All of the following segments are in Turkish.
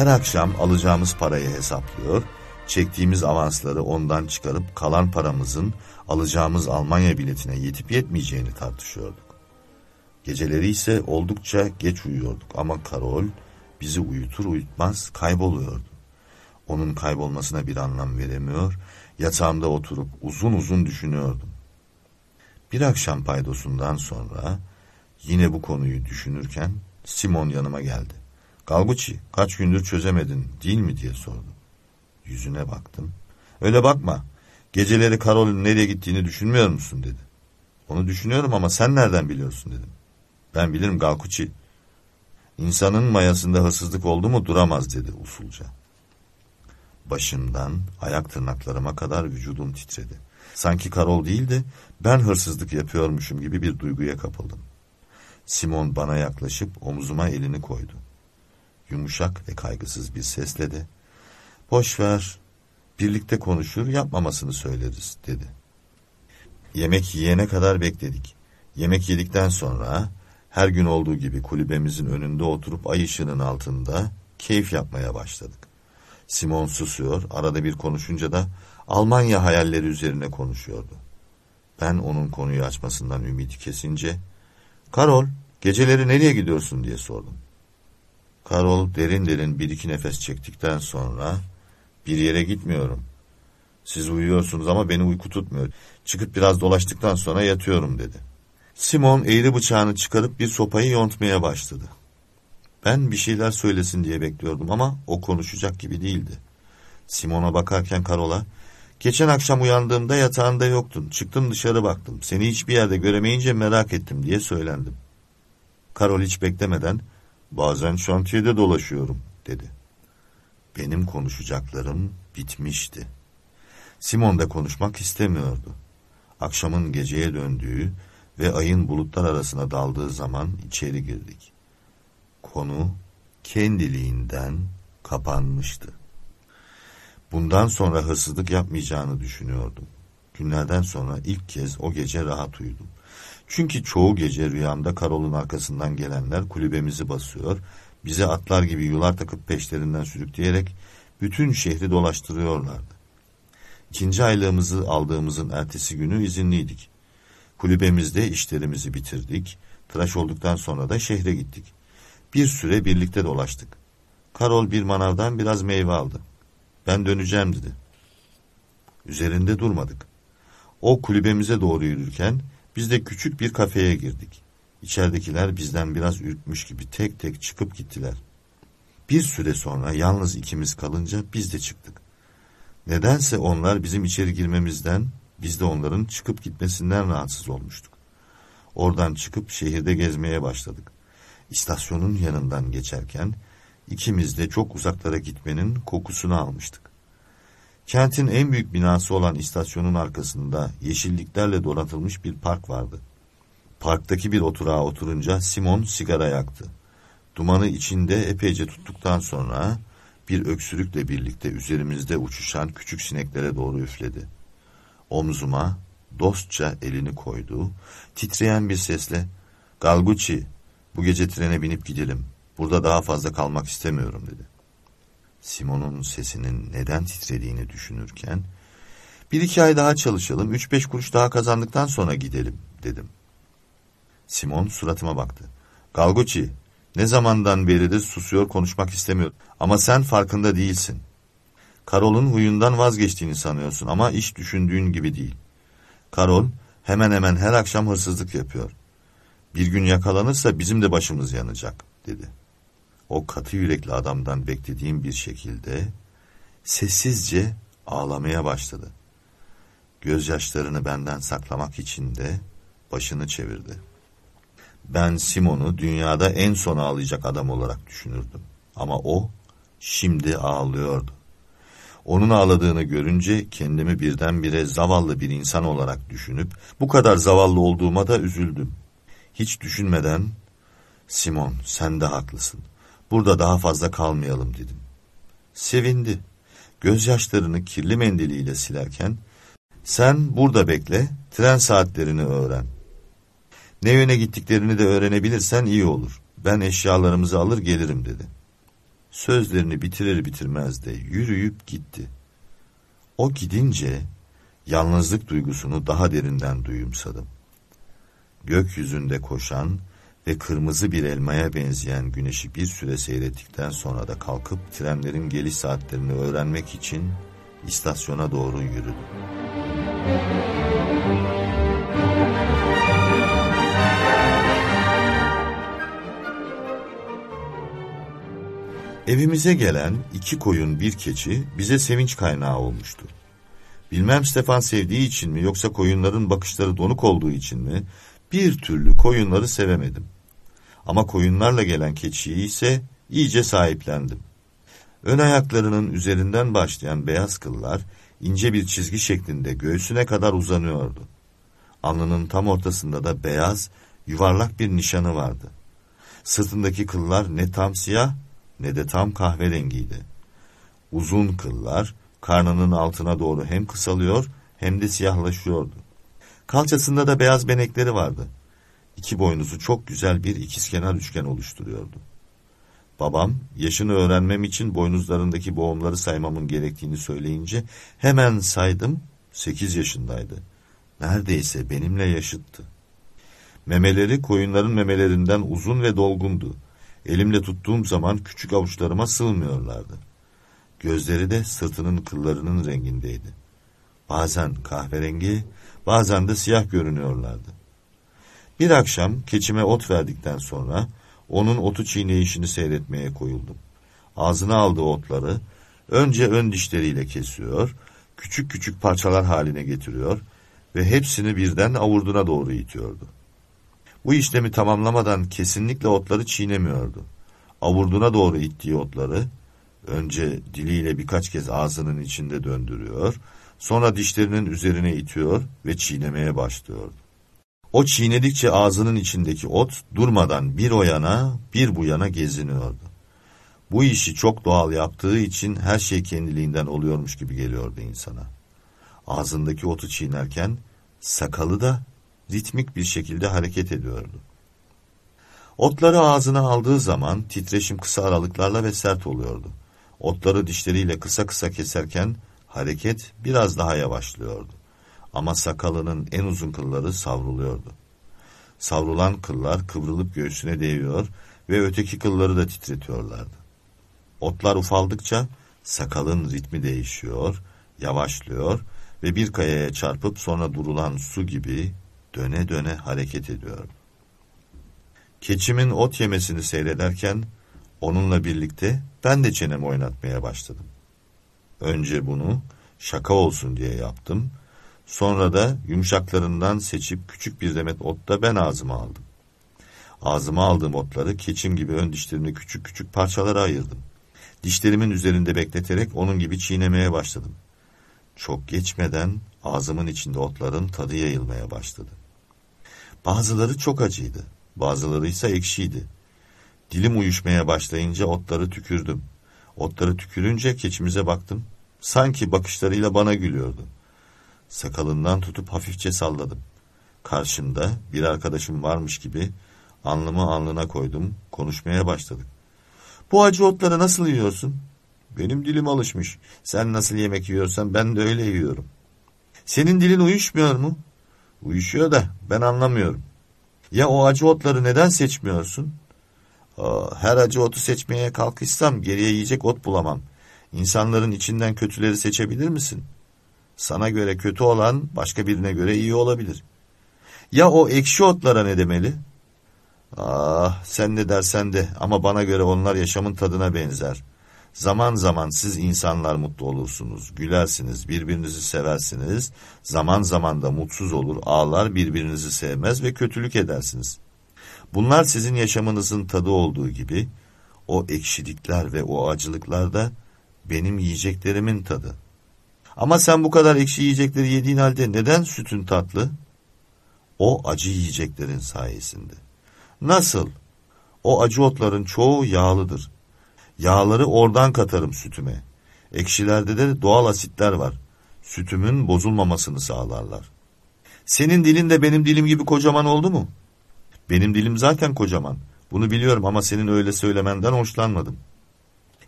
Her akşam alacağımız parayı hesaplıyor, çektiğimiz avansları ondan çıkarıp kalan paramızın alacağımız Almanya biletine yetip yetmeyeceğini tartışıyorduk. Geceleri ise oldukça geç uyuyorduk ama Karol bizi uyutur uyutmaz kayboluyordu. Onun kaybolmasına bir anlam veremiyor, yatağımda oturup uzun uzun düşünüyordum. Bir akşam paydosundan sonra yine bu konuyu düşünürken Simon yanıma geldi. Galguçi kaç gündür çözemedin değil mi diye sordu. Yüzüne baktım. Öyle bakma. Geceleri Karol'ün nereye gittiğini düşünmüyor musun dedi. Onu düşünüyorum ama sen nereden biliyorsun dedim. Ben bilirim Galkuçi. İnsanın mayasında hırsızlık oldu mu duramaz dedi usulca. Başımdan ayak tırnaklarıma kadar vücudum titredi. Sanki Karol değil de ben hırsızlık yapıyormuşum gibi bir duyguya kapıldım. Simon bana yaklaşıp omzuma elini koydu. Yumuşak ve kaygısız bir sesle de boş ver birlikte konuşur yapmamasını söyleriz dedi. Yemek yiyene kadar bekledik. Yemek yedikten sonra her gün olduğu gibi kulübemizin önünde oturup ay ışığının altında keyif yapmaya başladık. Simon susuyor, arada bir konuşunca da Almanya hayalleri üzerine konuşuyordu. Ben onun konuyu açmasından ümidi kesince, Karol, geceleri nereye gidiyorsun diye sordum. Karol derin derin bir iki nefes çektikten sonra, bir yere gitmiyorum. Siz uyuyorsunuz ama beni uyku tutmuyor. Çıkıp biraz dolaştıktan sonra yatıyorum dedi. Simon eğri bıçağını çıkarıp bir sopayı yontmaya başladı. Ben bir şeyler söylesin diye bekliyordum ama o konuşacak gibi değildi. Simon'a bakarken Karol'a, geçen akşam uyandığımda yatağında yoktun, çıktım dışarı baktım, seni hiçbir yerde göremeyince merak ettim diye söylendim. Karol hiç beklemeden, bazen şantiyede dolaşıyorum dedi. Benim konuşacaklarım bitmişti. Simon da konuşmak istemiyordu. Akşamın geceye döndüğü ve ayın bulutlar arasına daldığı zaman içeri girdik. Konu kendiliğinden kapanmıştı. Bundan sonra hırsızlık yapmayacağını düşünüyordum. Günlerden sonra ilk kez o gece rahat uyudum. Çünkü çoğu gece rüyamda Karol'un arkasından gelenler kulübemizi basıyor, bize atlar gibi yular takıp peşlerinden sürükleyerek bütün şehri dolaştırıyorlardı. İkinci aylığımızı aldığımızın ertesi günü izinliydik. Kulübemizde işlerimizi bitirdik. Tıraş olduktan sonra da şehre gittik. Bir süre birlikte dolaştık. Karol bir manavdan biraz meyve aldı. Ben döneceğim dedi. Üzerinde durmadık. O kulübemize doğru yürürken biz de küçük bir kafeye girdik. İçeridekiler bizden biraz ürkmüş gibi tek tek çıkıp gittiler. Bir süre sonra yalnız ikimiz kalınca biz de çıktık. Nedense onlar bizim içeri girmemizden, biz de onların çıkıp gitmesinden rahatsız olmuştuk. Oradan çıkıp şehirde gezmeye başladık. İstasyonun yanından geçerken ikimiz de çok uzaklara gitmenin kokusunu almıştık. Kentin en büyük binası olan istasyonun arkasında yeşilliklerle donatılmış bir park vardı. Parktaki bir oturağa oturunca Simon sigara yaktı. Dumanı içinde epeyce tuttuktan sonra bir öksürükle birlikte üzerimizde uçuşan küçük sineklere doğru üfledi. Omzuma dostça elini koydu, titreyen bir sesle ''Galguçi, bu gece trene binip gidelim. Burada daha fazla kalmak istemiyorum.'' dedi. Simon'un sesinin neden titrediğini düşünürken ''Bir iki ay daha çalışalım, üç beş kuruş daha kazandıktan sonra gidelim.'' dedim. Simon suratıma baktı. ''Galguçi, ne zamandan beridir susuyor konuşmak istemiyor. Ama sen farkında değilsin. Karol'un huyundan vazgeçtiğini sanıyorsun ama iş düşündüğün gibi değil. Karol hemen hemen her akşam hırsızlık yapıyor. Bir gün yakalanırsa bizim de başımız yanacak dedi. O katı yürekli adamdan beklediğim bir şekilde sessizce ağlamaya başladı. Gözyaşlarını benden saklamak için de başını çevirdi. Ben Simon'u dünyada en son ağlayacak adam olarak düşünürdüm. Ama o şimdi ağlıyordu. Onun ağladığını görünce kendimi birdenbire zavallı bir insan olarak düşünüp bu kadar zavallı olduğuma da üzüldüm. Hiç düşünmeden Simon sen de haklısın. Burada daha fazla kalmayalım dedim. Sevindi. Gözyaşlarını kirli mendiliyle silerken sen burada bekle, tren saatlerini öğren. Ne yöne gittiklerini de öğrenebilirsen iyi olur. Ben eşyalarımızı alır gelirim dedi. Sözlerini bitirir bitirmez de yürüyüp gitti. O gidince yalnızlık duygusunu daha derinden duyumsadım. Gökyüzünde koşan ve kırmızı bir elmaya benzeyen güneşi bir süre seyrettikten sonra da kalkıp trenlerin geliş saatlerini öğrenmek için istasyona doğru yürüdüm. Evimize gelen iki koyun bir keçi bize sevinç kaynağı olmuştu. Bilmem Stefan sevdiği için mi yoksa koyunların bakışları donuk olduğu için mi bir türlü koyunları sevemedim. Ama koyunlarla gelen keçiyi ise iyice sahiplendim. Ön ayaklarının üzerinden başlayan beyaz kıllar ince bir çizgi şeklinde göğsüne kadar uzanıyordu. Alnının tam ortasında da beyaz, yuvarlak bir nişanı vardı. Sırtındaki kıllar ne tam siyah ne de tam kahverengiydi. Uzun kıllar karnının altına doğru hem kısalıyor hem de siyahlaşıyordu. Kalçasında da beyaz benekleri vardı. İki boynuzu çok güzel bir ikizkenar üçgen oluşturuyordu. Babam yaşını öğrenmem için boynuzlarındaki boğumları saymamın gerektiğini söyleyince hemen saydım sekiz yaşındaydı. Neredeyse benimle yaşıttı. Memeleri koyunların memelerinden uzun ve dolgundu. Elimle tuttuğum zaman küçük avuçlarıma sığmıyorlardı. Gözleri de sırtının kıllarının rengindeydi. Bazen kahverengi, bazen de siyah görünüyorlardı. Bir akşam keçime ot verdikten sonra onun otu çiğneyişini seyretmeye koyuldum. Ağzına aldığı otları önce ön dişleriyle kesiyor, küçük küçük parçalar haline getiriyor ve hepsini birden avurduna doğru itiyordu. Bu işlemi tamamlamadan kesinlikle otları çiğnemiyordu. Avurduna doğru ittiği otları önce diliyle birkaç kez ağzının içinde döndürüyor, sonra dişlerinin üzerine itiyor ve çiğnemeye başlıyordu. O çiğnedikçe ağzının içindeki ot durmadan bir o yana bir bu yana geziniyordu. Bu işi çok doğal yaptığı için her şey kendiliğinden oluyormuş gibi geliyordu insana. Ağzındaki otu çiğnerken sakalı da ritmik bir şekilde hareket ediyordu. Otları ağzına aldığı zaman titreşim kısa aralıklarla ve sert oluyordu. Otları dişleriyle kısa kısa keserken hareket biraz daha yavaşlıyordu. Ama sakalının en uzun kılları savruluyordu. Savrulan kıllar kıvrılıp göğsüne değiyor ve öteki kılları da titretiyorlardı. Otlar ufaldıkça sakalın ritmi değişiyor, yavaşlıyor ve bir kayaya çarpıp sonra durulan su gibi döne döne hareket ediyor. Keçimin ot yemesini seyrederken onunla birlikte ben de çenemi oynatmaya başladım. Önce bunu şaka olsun diye yaptım. Sonra da yumuşaklarından seçip küçük bir demet ot da ben ağzıma aldım. Ağzıma aldığım otları keçim gibi ön dişlerimle küçük küçük parçalara ayırdım. Dişlerimin üzerinde bekleterek onun gibi çiğnemeye başladım. Çok geçmeden ağzımın içinde otların tadı yayılmaya başladı. Bazıları çok acıydı, bazıları ise ekşiydi. Dilim uyuşmaya başlayınca otları tükürdüm. Otları tükürünce keçimize baktım. Sanki bakışlarıyla bana gülüyordu. Sakalından tutup hafifçe salladım. Karşımda bir arkadaşım varmış gibi alnımı alnına koydum, konuşmaya başladık. Bu acı otları nasıl yiyorsun? Benim dilim alışmış. Sen nasıl yemek yiyorsan ben de öyle yiyorum. Senin dilin uyuşmuyor mu? Uyuşuyor da ben anlamıyorum. Ya o acı otları neden seçmiyorsun? Her acı otu seçmeye kalkışsam geriye yiyecek ot bulamam. İnsanların içinden kötüleri seçebilir misin? Sana göre kötü olan başka birine göre iyi olabilir. Ya o ekşi otlara ne demeli? Ah sen ne dersen de ama bana göre onlar yaşamın tadına benzer. Zaman zaman siz insanlar mutlu olursunuz, gülersiniz, birbirinizi seversiniz. Zaman zaman da mutsuz olur, ağlar, birbirinizi sevmez ve kötülük edersiniz. Bunlar sizin yaşamınızın tadı olduğu gibi, o ekşilikler ve o acılıklar da benim yiyeceklerimin tadı. Ama sen bu kadar ekşi yiyecekleri yediğin halde neden sütün tatlı? O acı yiyeceklerin sayesinde. Nasıl? O acı otların çoğu yağlıdır. Yağları oradan katarım sütüme. Ekşilerde de doğal asitler var. Sütümün bozulmamasını sağlarlar. Senin dilin de benim dilim gibi kocaman oldu mu? Benim dilim zaten kocaman. Bunu biliyorum ama senin öyle söylemenden hoşlanmadım.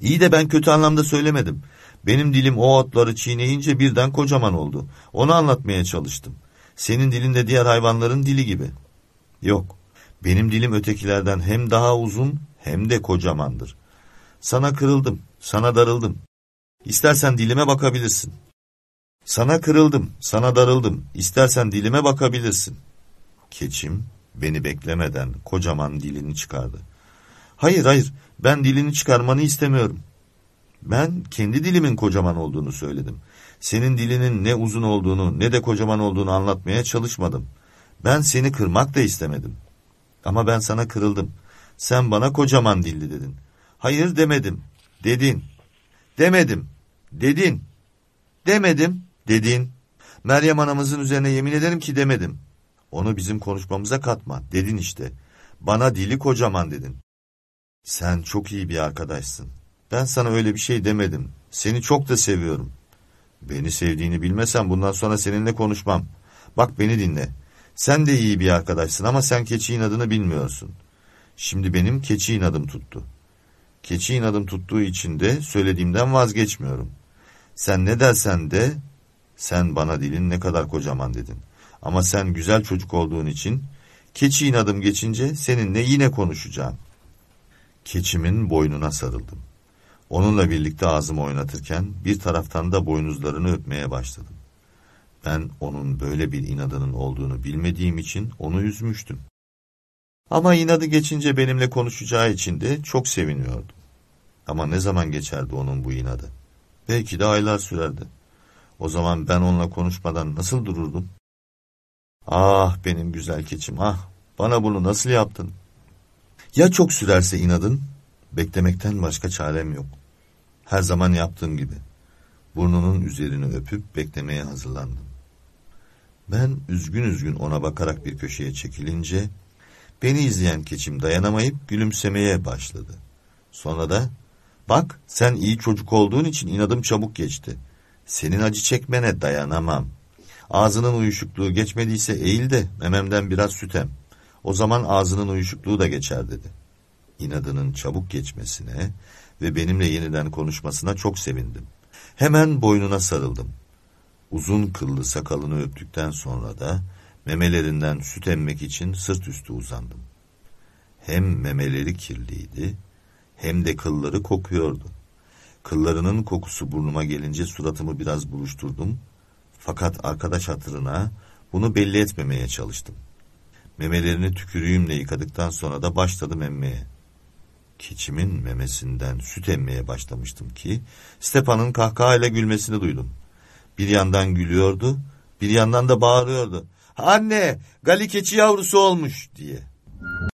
İyi de ben kötü anlamda söylemedim. Benim dilim o otları çiğneyince birden kocaman oldu. Onu anlatmaya çalıştım. Senin dilin de diğer hayvanların dili gibi. Yok, benim dilim ötekilerden hem daha uzun hem de kocamandır. Sana kırıldım, sana darıldım. İstersen dilime bakabilirsin. Sana kırıldım, sana darıldım. İstersen dilime bakabilirsin. Keçim beni beklemeden kocaman dilini çıkardı. Hayır hayır, ben dilini çıkarmanı istemiyorum. Ben kendi dilimin kocaman olduğunu söyledim. Senin dilinin ne uzun olduğunu ne de kocaman olduğunu anlatmaya çalışmadım. Ben seni kırmak da istemedim. Ama ben sana kırıldım. Sen bana kocaman dilli dedin. Hayır demedim. Dedin. Demedim. Dedin. Demedim. Dedin. Meryem anamızın üzerine yemin ederim ki demedim. Onu bizim konuşmamıza katma. Dedin işte. Bana dili kocaman dedin. Sen çok iyi bir arkadaşsın. Ben sana öyle bir şey demedim. Seni çok da seviyorum. Beni sevdiğini bilmesem bundan sonra seninle konuşmam. Bak beni dinle. Sen de iyi bir arkadaşsın ama sen keçi inadını bilmiyorsun. Şimdi benim keçi inadım tuttu. Keçi inadım tuttuğu için de söylediğimden vazgeçmiyorum. Sen ne dersen de sen bana dilin ne kadar kocaman dedin. Ama sen güzel çocuk olduğun için keçi inadım geçince seninle yine konuşacağım. Keçimin boynuna sarıldım. Onunla birlikte ağzımı oynatırken bir taraftan da boynuzlarını öpmeye başladım. Ben onun böyle bir inadının olduğunu bilmediğim için onu üzmüştüm. Ama inadı geçince benimle konuşacağı için de çok seviniyordum. Ama ne zaman geçerdi onun bu inadı? Belki de aylar sürerdi. O zaman ben onunla konuşmadan nasıl dururdum? Ah benim güzel keçim ah bana bunu nasıl yaptın? Ya çok sürerse inadın? Beklemekten başka çarem yok. Her zaman yaptığım gibi. Burnunun üzerini öpüp beklemeye hazırlandım. Ben üzgün üzgün ona bakarak bir köşeye çekilince beni izleyen keçim dayanamayıp gülümsemeye başladı. Sonra da bak sen iyi çocuk olduğun için inadım çabuk geçti. Senin acı çekmene dayanamam. Ağzının uyuşukluğu geçmediyse eğil de mememden biraz sütem. O zaman ağzının uyuşukluğu da geçer dedi. İnadının çabuk geçmesine ve benimle yeniden konuşmasına çok sevindim. Hemen boynuna sarıldım. Uzun kıllı sakalını öptükten sonra da memelerinden süt emmek için sırt üstü uzandım. Hem memeleri kirliydi hem de kılları kokuyordu. Kıllarının kokusu burnuma gelince suratımı biraz buruşturdum. Fakat arkadaş hatırına bunu belli etmemeye çalıştım. Memelerini tükürüğümle yıkadıktan sonra da başladım emmeye. Keçimin memesinden süt emmeye başlamıştım ki Stepan'ın kahkahayla gülmesini duydum. Bir yandan gülüyordu, bir yandan da bağırıyordu. Anne, gali keçi yavrusu olmuş diye.